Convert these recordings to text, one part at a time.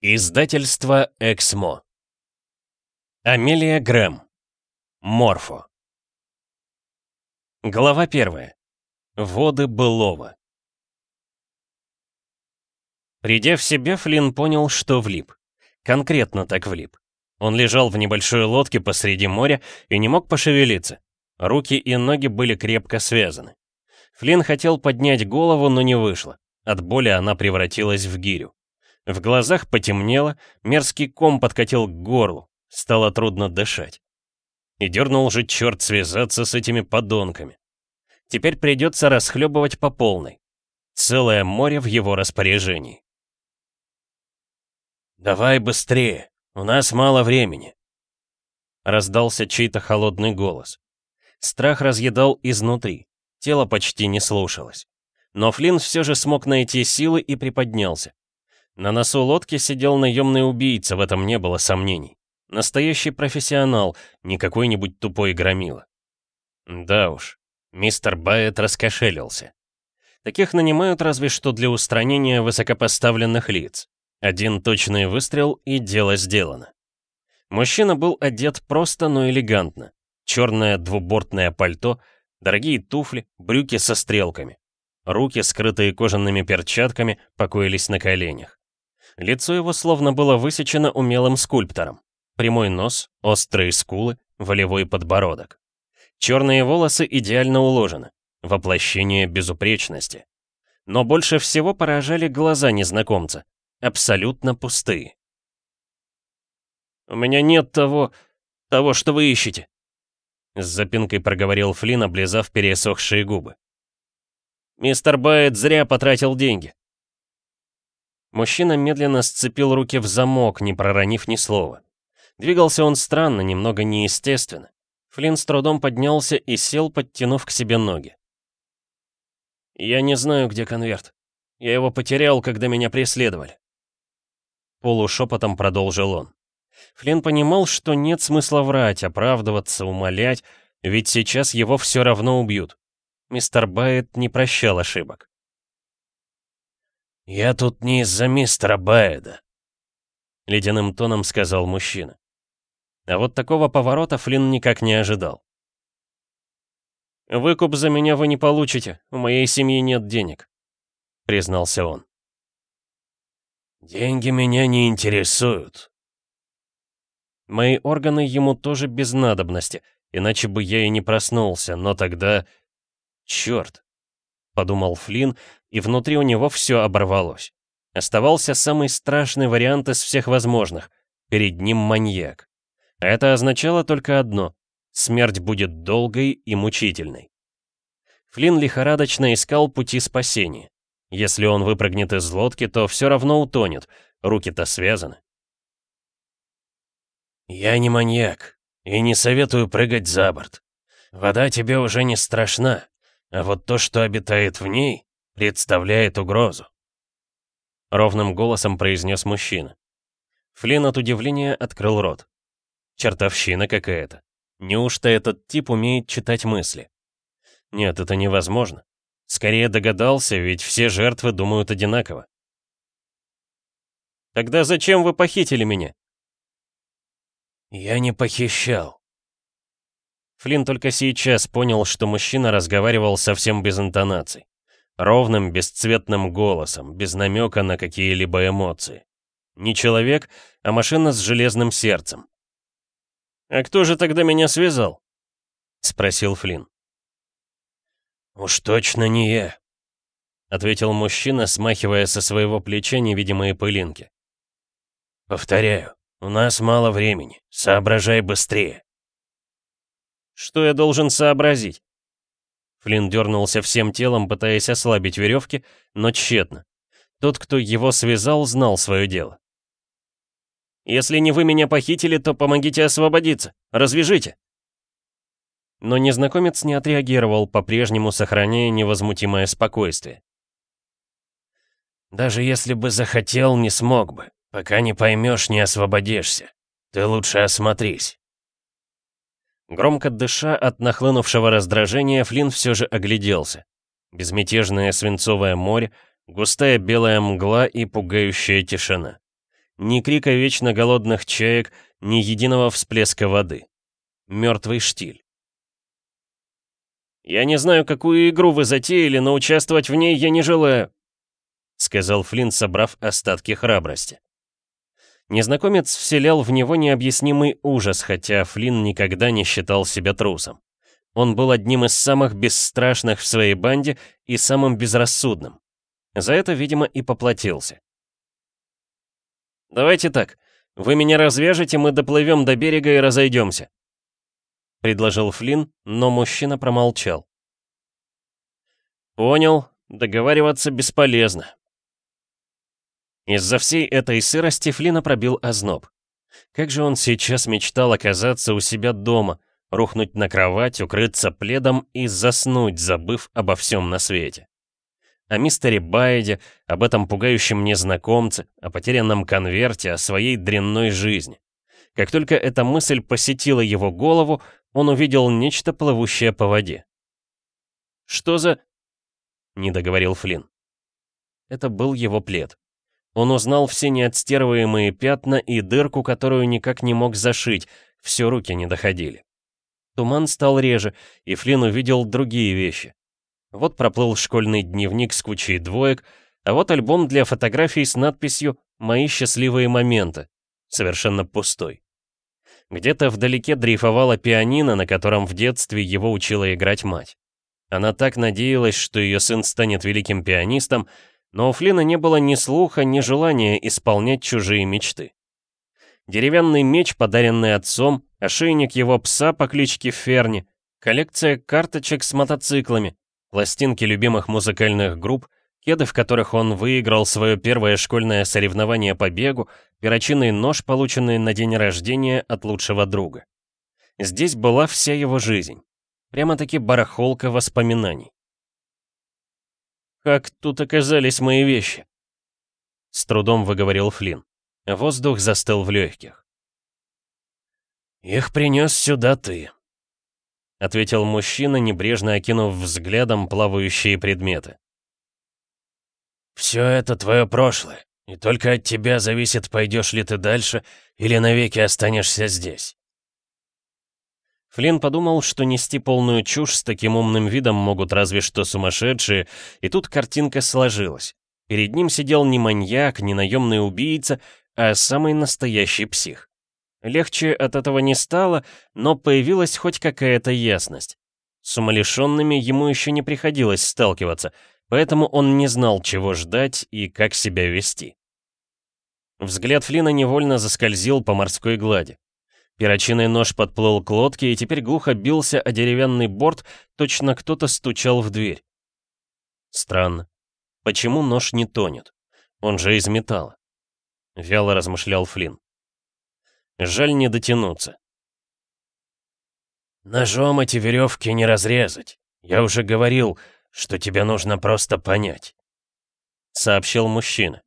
Издательство «Эксмо». Амелия Грэм. Морфо. Глава первая. Воды былого. Придя в себя, Флинн понял, что влип. Конкретно так влип. Он лежал в небольшой лодке посреди моря и не мог пошевелиться. Руки и ноги были крепко связаны. Флинн хотел поднять голову, но не вышло. От боли она превратилась в гирю. В глазах потемнело, мерзкий ком подкатил к горлу, стало трудно дышать. И дернул же черт связаться с этими подонками. Теперь придется расхлебывать по полной. Целое море в его распоряжении. «Давай быстрее, у нас мало времени», — раздался чей-то холодный голос. Страх разъедал изнутри, тело почти не слушалось. Но Флинн все же смог найти силы и приподнялся. На носу лодки сидел наемный убийца, в этом не было сомнений. Настоящий профессионал, не какой-нибудь тупой громила. Да уж, мистер Байет раскошелился. Таких нанимают разве что для устранения высокопоставленных лиц. Один точный выстрел и дело сделано. Мужчина был одет просто, но элегантно. Черное двубортное пальто, дорогие туфли, брюки со стрелками. Руки, скрытые кожаными перчатками, покоились на коленях. Лицо его словно было высечено умелым скульптором. Прямой нос, острые скулы, волевой подбородок. Черные волосы идеально уложены. Воплощение безупречности. Но больше всего поражали глаза незнакомца. Абсолютно пустые. «У меня нет того... того, что вы ищете», — с запинкой проговорил Флинн, облизав пересохшие губы. «Мистер Байет зря потратил деньги. Мужчина медленно сцепил руки в замок, не проронив ни слова. Двигался он странно, немного неестественно. Флинн с трудом поднялся и сел, подтянув к себе ноги. «Я не знаю, где конверт. Я его потерял, когда меня преследовали». Полушепотом продолжил он. Флинн понимал, что нет смысла врать, оправдываться, умолять, ведь сейчас его все равно убьют. Мистер Байет не прощал ошибок. «Я тут не из-за мистера Бэйда», — ледяным тоном сказал мужчина. А вот такого поворота Флинн никак не ожидал. «Выкуп за меня вы не получите, у моей семьи нет денег», — признался он. «Деньги меня не интересуют». Мои органы ему тоже без надобности, иначе бы я и не проснулся, но тогда... Черт, подумал Флинн, и внутри у него все оборвалось. Оставался самый страшный вариант из всех возможных. Перед ним маньяк. Это означало только одно — смерть будет долгой и мучительной. Флинн лихорадочно искал пути спасения. Если он выпрыгнет из лодки, то все равно утонет, руки-то связаны. «Я не маньяк, и не советую прыгать за борт. Вода тебе уже не страшна, а вот то, что обитает в ней, представляет угрозу. Ровным голосом произнес мужчина. Флин от удивления открыл рот. Чертовщина какая-то. Неужто этот тип умеет читать мысли? Нет, это невозможно. Скорее догадался, ведь все жертвы думают одинаково. Тогда зачем вы похитили меня? Я не похищал. Флин только сейчас понял, что мужчина разговаривал совсем без интонаций ровным, бесцветным голосом, без намека на какие-либо эмоции. Не человек, а машина с железным сердцем. «А кто же тогда меня связал?» — спросил Флинн. «Уж точно не я», — ответил мужчина, смахивая со своего плеча невидимые пылинки. «Повторяю, у нас мало времени. Соображай быстрее». «Что я должен сообразить?» Флинн дернулся всем телом, пытаясь ослабить веревки, но тщетно. Тот, кто его связал, знал свое дело. «Если не вы меня похитили, то помогите освободиться. Развяжите!» Но незнакомец не отреагировал, по-прежнему сохраняя невозмутимое спокойствие. «Даже если бы захотел, не смог бы. Пока не поймешь, не освободишься. Ты лучше осмотрись». Громко дыша от нахлынувшего раздражения, Флинн все же огляделся. Безмятежное свинцовое море, густая белая мгла и пугающая тишина. Ни крика вечно голодных чаек, ни единого всплеска воды. Мертвый штиль. «Я не знаю, какую игру вы затеяли, но участвовать в ней я не желаю», — сказал Флинн, собрав остатки храбрости. Незнакомец вселял в него необъяснимый ужас, хотя Флинн никогда не считал себя трусом. Он был одним из самых бесстрашных в своей банде и самым безрассудным. За это, видимо, и поплатился. «Давайте так. Вы меня развяжете, мы доплывем до берега и разойдемся», — предложил Флинн, но мужчина промолчал. «Понял. Договариваться бесполезно. Из-за всей этой сырости Флина пробил озноб. Как же он сейчас мечтал оказаться у себя дома, рухнуть на кровать, укрыться пледом и заснуть, забыв обо всем на свете. О мистере Байде, об этом пугающем незнакомце, о потерянном конверте, о своей дрянной жизни. Как только эта мысль посетила его голову, он увидел нечто плывущее по воде. «Что за...» — не договорил Флинн. Это был его плед. Он узнал все неотстирываемые пятна и дырку, которую никак не мог зашить, все руки не доходили. Туман стал реже, и Флинн увидел другие вещи. Вот проплыл школьный дневник с кучей двоек, а вот альбом для фотографий с надписью «Мои счастливые моменты», совершенно пустой. Где-то вдалеке дрейфовала пианино, на котором в детстве его учила играть мать. Она так надеялась, что ее сын станет великим пианистом, но у Флина не было ни слуха, ни желания исполнять чужие мечты. Деревянный меч, подаренный отцом, ошейник его пса по кличке Ферни, коллекция карточек с мотоциклами, пластинки любимых музыкальных групп, кеды, в которых он выиграл свое первое школьное соревнование по бегу, перочинный нож, полученный на день рождения от лучшего друга. Здесь была вся его жизнь. Прямо-таки барахолка воспоминаний. Как тут оказались мои вещи?» С трудом выговорил Флинн. Воздух застыл в легких. «Их принес сюда ты», — ответил мужчина, небрежно окинув взглядом плавающие предметы. «Все это твое прошлое, и только от тебя зависит, пойдешь ли ты дальше или навеки останешься здесь. Флинн подумал, что нести полную чушь с таким умным видом могут разве что сумасшедшие, и тут картинка сложилась. Перед ним сидел не маньяк, не наемный убийца, а самый настоящий псих. Легче от этого не стало, но появилась хоть какая-то ясность. С умалишенными ему еще не приходилось сталкиваться, поэтому он не знал, чего ждать и как себя вести. Взгляд Флина невольно заскользил по морской глади. Перочиный нож подплыл к лодке и теперь глухо бился о деревянный борт, точно кто-то стучал в дверь. Странно. Почему нож не тонет? Он же из металла. Вяло размышлял Флинн. Жаль не дотянуться. Ножом эти веревки не разрезать. Я уже говорил, что тебе нужно просто понять. Сообщил мужчина.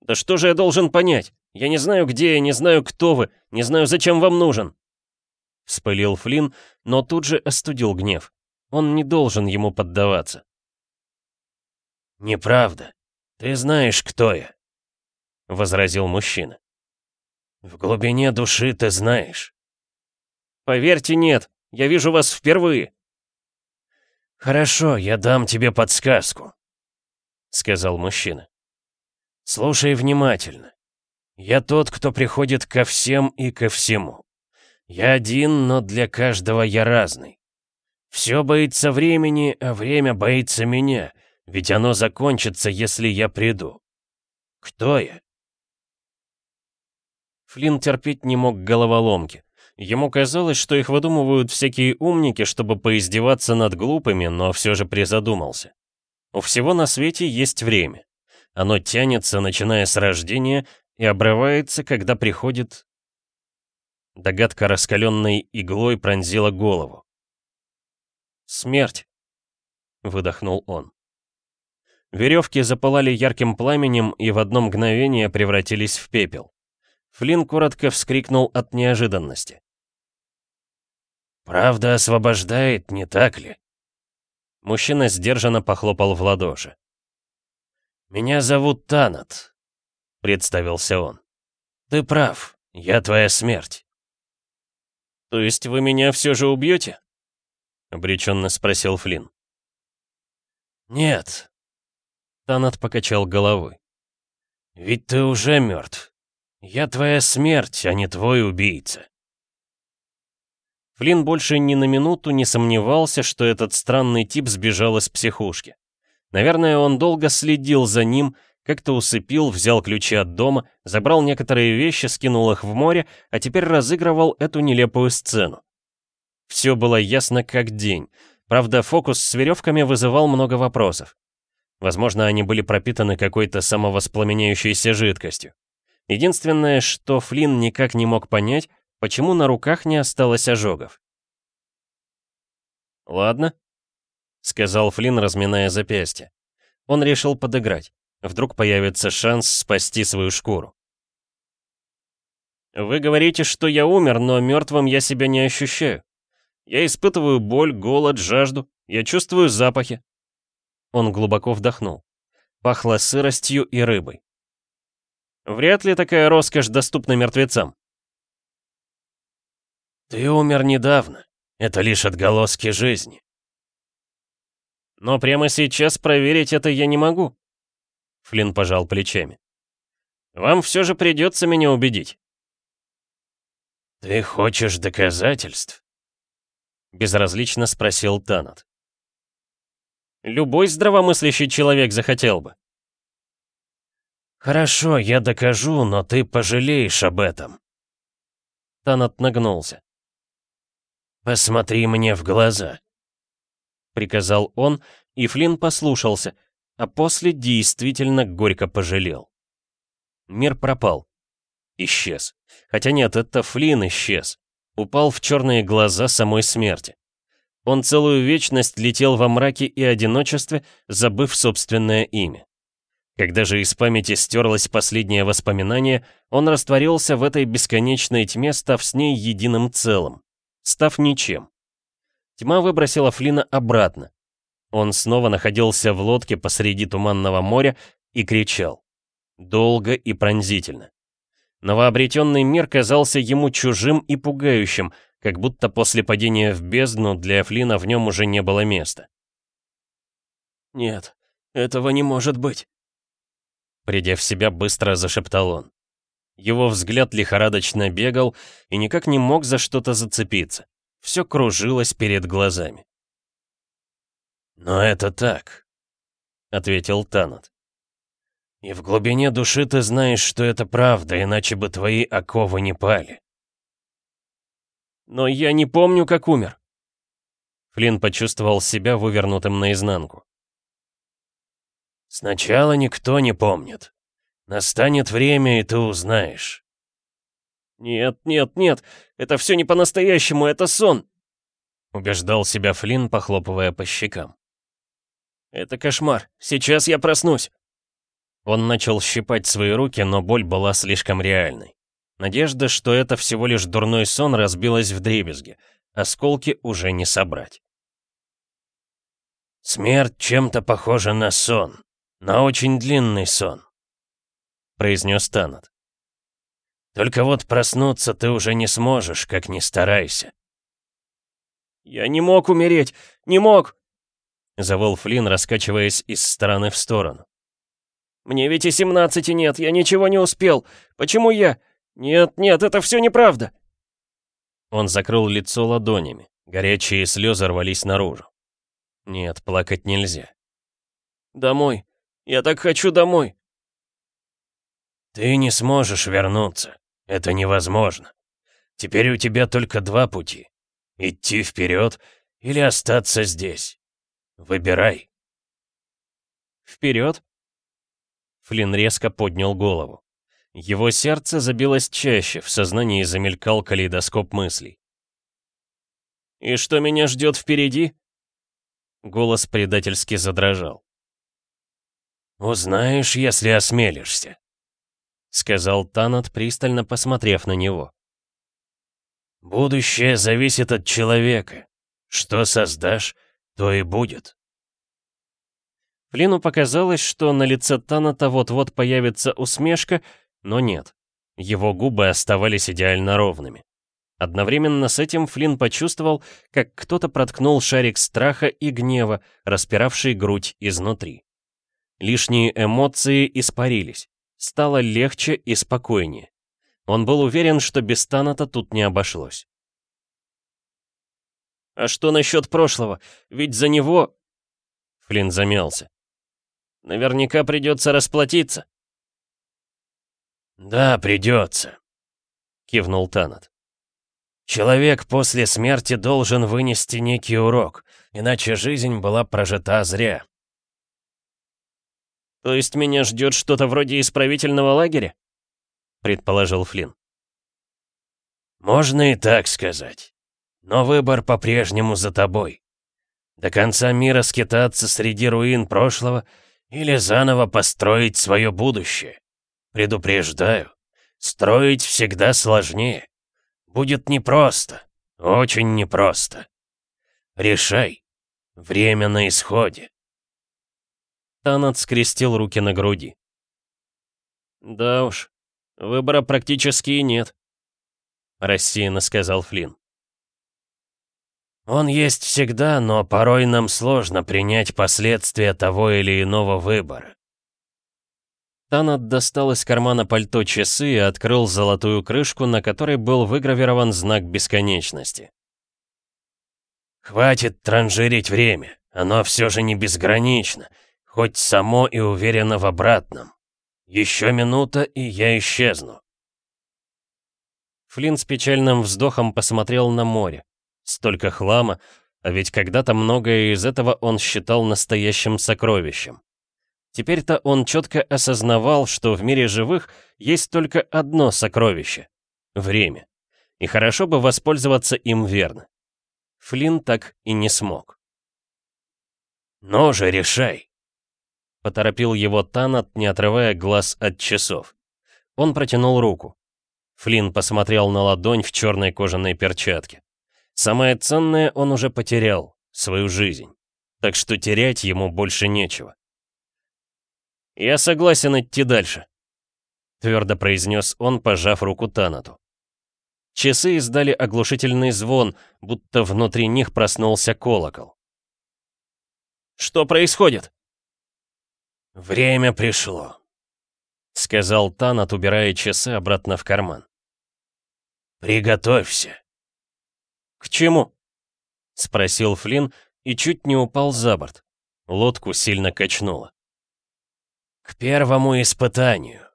Да что же я должен понять? Я не знаю, где я, не знаю, кто вы, не знаю, зачем вам нужен!» Вспылил Флинн, но тут же остудил гнев. Он не должен ему поддаваться. «Неправда. Ты знаешь, кто я», — возразил мужчина. «В глубине души ты знаешь». «Поверьте, нет. Я вижу вас впервые». «Хорошо, я дам тебе подсказку», — сказал мужчина. «Слушай внимательно. Я тот, кто приходит ко всем и ко всему. Я один, но для каждого я разный. Все боится времени, а время боится меня, ведь оно закончится, если я приду. Кто я? Флинн терпеть не мог головоломки. Ему казалось, что их выдумывают всякие умники, чтобы поиздеваться над глупыми, но все же призадумался. У всего на свете есть время. Оно тянется, начиная с рождения, и обрывается, когда приходит... Догадка раскаленной иглой пронзила голову. «Смерть!» — выдохнул он. Веревки запылали ярким пламенем и в одно мгновение превратились в пепел. Флинн коротко вскрикнул от неожиданности. «Правда освобождает, не так ли?» Мужчина сдержанно похлопал в ладоши. «Меня зовут Танат. — представился он. «Ты прав. Я твоя смерть». «То есть вы меня все же убьете?» — обреченно спросил Флинн. «Нет». Танат покачал головой. «Ведь ты уже мертв. Я твоя смерть, а не твой убийца». Флинн больше ни на минуту не сомневался, что этот странный тип сбежал из психушки. Наверное, он долго следил за ним, как-то усыпил, взял ключи от дома, забрал некоторые вещи, скинул их в море, а теперь разыгрывал эту нелепую сцену. Все было ясно как день. Правда, фокус с веревками вызывал много вопросов. Возможно, они были пропитаны какой-то самовоспламеняющейся жидкостью. Единственное, что Флинн никак не мог понять, почему на руках не осталось ожогов. «Ладно», — сказал Флинн, разминая запястье. Он решил подыграть. Вдруг появится шанс спасти свою шкуру. Вы говорите, что я умер, но мертвым я себя не ощущаю. Я испытываю боль, голод, жажду. Я чувствую запахи. Он глубоко вдохнул. Пахло сыростью и рыбой. Вряд ли такая роскошь доступна мертвецам. Ты умер недавно. Это лишь отголоски жизни. Но прямо сейчас проверить это я не могу. Флинн пожал плечами. «Вам все же придется меня убедить». «Ты хочешь доказательств?» Безразлично спросил Танат. «Любой здравомыслящий человек захотел бы». «Хорошо, я докажу, но ты пожалеешь об этом». Танат нагнулся. «Посмотри мне в глаза», — приказал он, и Флинн послушался — а после действительно горько пожалел. Мир пропал. Исчез. Хотя нет, это Флин исчез. Упал в черные глаза самой смерти. Он целую вечность летел во мраке и одиночестве, забыв собственное имя. Когда же из памяти стерлось последнее воспоминание, он растворился в этой бесконечной тьме, став с ней единым целым, став ничем. Тьма выбросила Флина обратно, он снова находился в лодке посреди туманного моря и кричал. Долго и пронзительно. Новообретенный мир казался ему чужим и пугающим, как будто после падения в бездну для Флина в нем уже не было места. «Нет, этого не может быть!» Придя в себя, быстро зашептал он. Его взгляд лихорадочно бегал и никак не мог за что-то зацепиться. Все кружилось перед глазами. «Но это так», — ответил Танат. «И в глубине души ты знаешь, что это правда, иначе бы твои оковы не пали». «Но я не помню, как умер». Флинн почувствовал себя вывернутым наизнанку. «Сначала никто не помнит. Настанет время, и ты узнаешь». «Нет, нет, нет, это все не по-настоящему, это сон!» Убеждал себя Флинн, похлопывая по щекам. Это кошмар. Сейчас я проснусь. Он начал щипать свои руки, но боль была слишком реальной. Надежда, что это всего лишь дурной сон, разбилась в дребезги. Осколки уже не собрать. «Смерть чем-то похожа на сон. На очень длинный сон», — произнес Танат. «Только вот проснуться ты уже не сможешь, как ни старайся». «Я не мог умереть! Не мог!» — завыл Флинн, раскачиваясь из стороны в сторону. «Мне ведь и семнадцати нет, я ничего не успел. Почему я? Нет, нет, это все неправда!» Он закрыл лицо ладонями. Горячие слезы рвались наружу. «Нет, плакать нельзя». «Домой. Я так хочу домой». «Ты не сможешь вернуться. Это невозможно. Теперь у тебя только два пути. Идти вперед или остаться здесь. Выбирай!» «Вперед!» Флин резко поднял голову. Его сердце забилось чаще, в сознании замелькал калейдоскоп мыслей. «И что меня ждет впереди?» Голос предательски задрожал. «Узнаешь, если осмелишься», — сказал Танат, пристально посмотрев на него. «Будущее зависит от человека. Что создашь, то и будет. Флину показалось, что на лице Таната вот-вот появится усмешка, но нет. Его губы оставались идеально ровными. Одновременно с этим Флинн почувствовал, как кто-то проткнул шарик страха и гнева, распиравший грудь изнутри. Лишние эмоции испарились. Стало легче и спокойнее. Он был уверен, что без Таната тут не обошлось. А что насчет прошлого? Ведь за него...» Флинн замялся. «Наверняка придется расплатиться». «Да, придется», — кивнул Танат. «Человек после смерти должен вынести некий урок, иначе жизнь была прожита зря». «То есть меня ждет что-то вроде исправительного лагеря?» — предположил Флинн. «Можно и так сказать». Но выбор по-прежнему за тобой. До конца мира скитаться среди руин прошлого или заново построить свое будущее. Предупреждаю, строить всегда сложнее. Будет непросто, очень непросто. Решай. Время на исходе. Танат скрестил руки на груди. «Да уж, выбора практически нет», — рассеянно сказал Флинн. Он есть всегда, но порой нам сложно принять последствия того или иного выбора. Танат достал из кармана пальто часы и открыл золотую крышку, на которой был выгравирован знак бесконечности. «Хватит транжирить время, оно все же не безгранично, хоть само и уверено в обратном. Еще минута, и я исчезну». Флинн с печальным вздохом посмотрел на море. Столько хлама, а ведь когда-то многое из этого он считал настоящим сокровищем. Теперь-то он четко осознавал, что в мире живых есть только одно сокровище — время. И хорошо бы воспользоваться им верно. Флинн так и не смог. Но же, решай!» — поторопил его Танат, не отрывая глаз от часов. Он протянул руку. Флинн посмотрел на ладонь в черной кожаной перчатке. Самое ценное он уже потерял, свою жизнь. Так что терять ему больше нечего. «Я согласен идти дальше», — твердо произнес он, пожав руку Танату. Часы издали оглушительный звон, будто внутри них проснулся колокол. «Что происходит?» «Время пришло», — сказал Танат, убирая часы обратно в карман. «Приготовься». «К чему?» — спросил Флинн и чуть не упал за борт. Лодку сильно качнуло. «К первому испытанию».